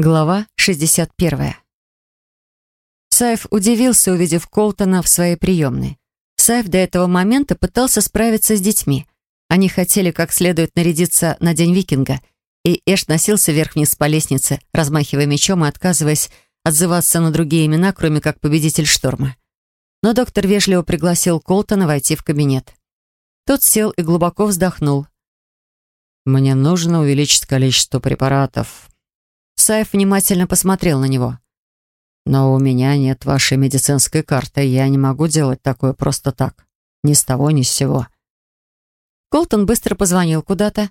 Глава 61. Сайф удивился, увидев Колтона в своей приемной. Сайф до этого момента пытался справиться с детьми. Они хотели как следует нарядиться на День Викинга, и Эш носился вверх-вниз по лестнице, размахивая мечом и отказываясь отзываться на другие имена, кроме как победитель шторма. Но доктор вежливо пригласил Колтона войти в кабинет. Тот сел и глубоко вздохнул. «Мне нужно увеличить количество препаратов, Саев внимательно посмотрел на него. «Но у меня нет вашей медицинской карты. Я не могу делать такое просто так. Ни с того, ни с сего». Колтон быстро позвонил куда-то,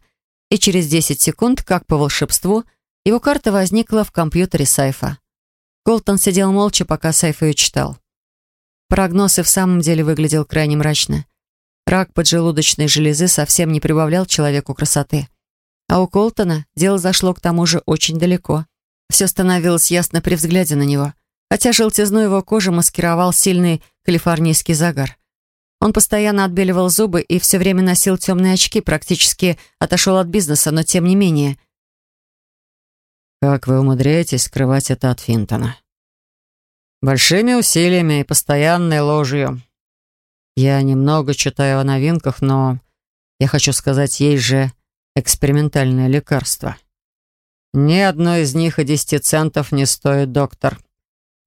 и через 10 секунд, как по волшебству, его карта возникла в компьютере Сайфа. Колтон сидел молча, пока Сайф ее читал. Прогноз и в самом деле выглядел крайне мрачно. Рак поджелудочной железы совсем не прибавлял человеку красоты. А у Колтона дело зашло к тому же очень далеко. Все становилось ясно при взгляде на него, хотя желтизну его кожи маскировал сильный калифорнийский загар. Он постоянно отбеливал зубы и все время носил темные очки, практически отошел от бизнеса, но тем не менее. «Как вы умудряетесь скрывать это от Финтона?» «Большими усилиями и постоянной ложью. Я немного читаю о новинках, но я хочу сказать, есть же экспериментальное лекарство. Ни одно из них и десяти центов не стоит, доктор.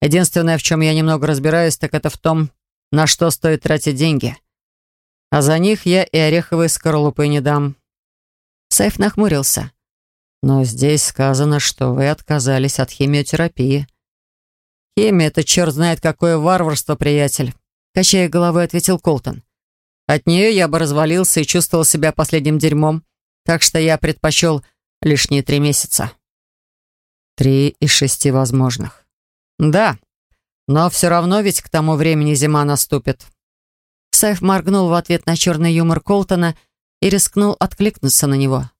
Единственное, в чем я немного разбираюсь, так это в том, на что стоит тратить деньги. А за них я и ореховые скорлупы не дам. Сайф нахмурился. Но здесь сказано, что вы отказались от химиотерапии. Химия — это черт знает какое варварство, приятель. Качая головой, ответил Колтон. От нее я бы развалился и чувствовал себя последним дерьмом. Так что я предпочел лишние три месяца. Три из шести возможных. Да, но все равно ведь к тому времени зима наступит. Сайф моргнул в ответ на черный юмор Колтона и рискнул откликнуться на него.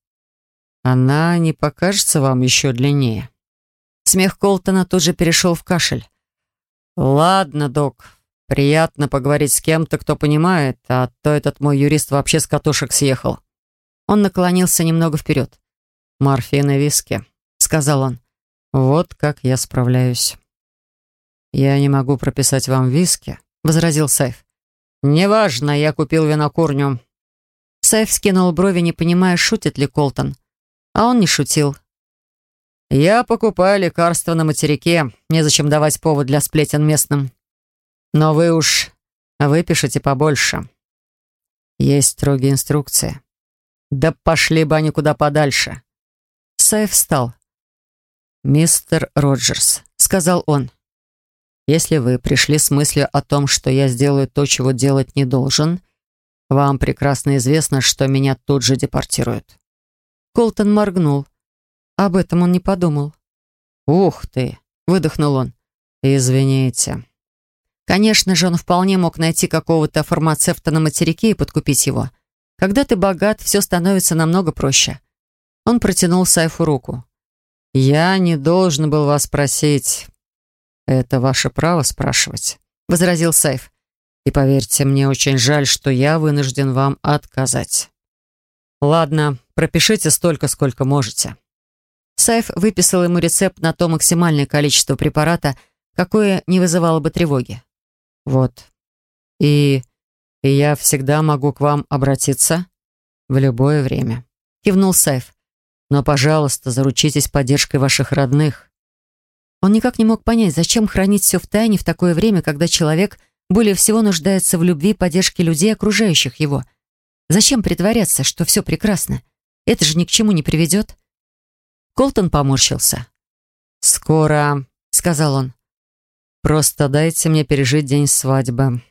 Она не покажется вам еще длиннее. Смех Колтона тут же перешел в кашель. «Ладно, док, приятно поговорить с кем-то, кто понимает, а то этот мой юрист вообще с катушек съехал. Он наклонился немного вперед. «Морфин и виски», — сказал он. «Вот как я справляюсь». «Я не могу прописать вам виски», — возразил Сайф. «Неважно, я купил винокурню». Сайф скинул брови, не понимая, шутит ли Колтон. А он не шутил. «Я покупаю лекарства на материке. Незачем давать повод для сплетен местным. Но вы уж выпишите побольше. Есть строгие инструкции. «Да пошли бы они куда подальше!» Сайф встал. «Мистер Роджерс», — сказал он, «если вы пришли с мыслью о том, что я сделаю то, чего делать не должен, вам прекрасно известно, что меня тут же депортируют». Колтон моргнул. Об этом он не подумал. «Ух ты!» — выдохнул он. «Извините». Конечно же, он вполне мог найти какого-то фармацевта на материке и подкупить его. Когда ты богат, все становится намного проще. Он протянул Сайфу руку. «Я не должен был вас просить. Это ваше право спрашивать», — возразил Сайф. «И поверьте, мне очень жаль, что я вынужден вам отказать». «Ладно, пропишите столько, сколько можете». Сайф выписал ему рецепт на то максимальное количество препарата, какое не вызывало бы тревоги. «Вот. И и я всегда могу к вам обратиться в любое время», — кивнул Сайф. «Но, пожалуйста, заручитесь поддержкой ваших родных». Он никак не мог понять, зачем хранить все в тайне в такое время, когда человек более всего нуждается в любви и поддержке людей, окружающих его. Зачем притворяться, что все прекрасно? Это же ни к чему не приведет. Колтон поморщился. «Скоро», — сказал он. «Просто дайте мне пережить день свадьбы.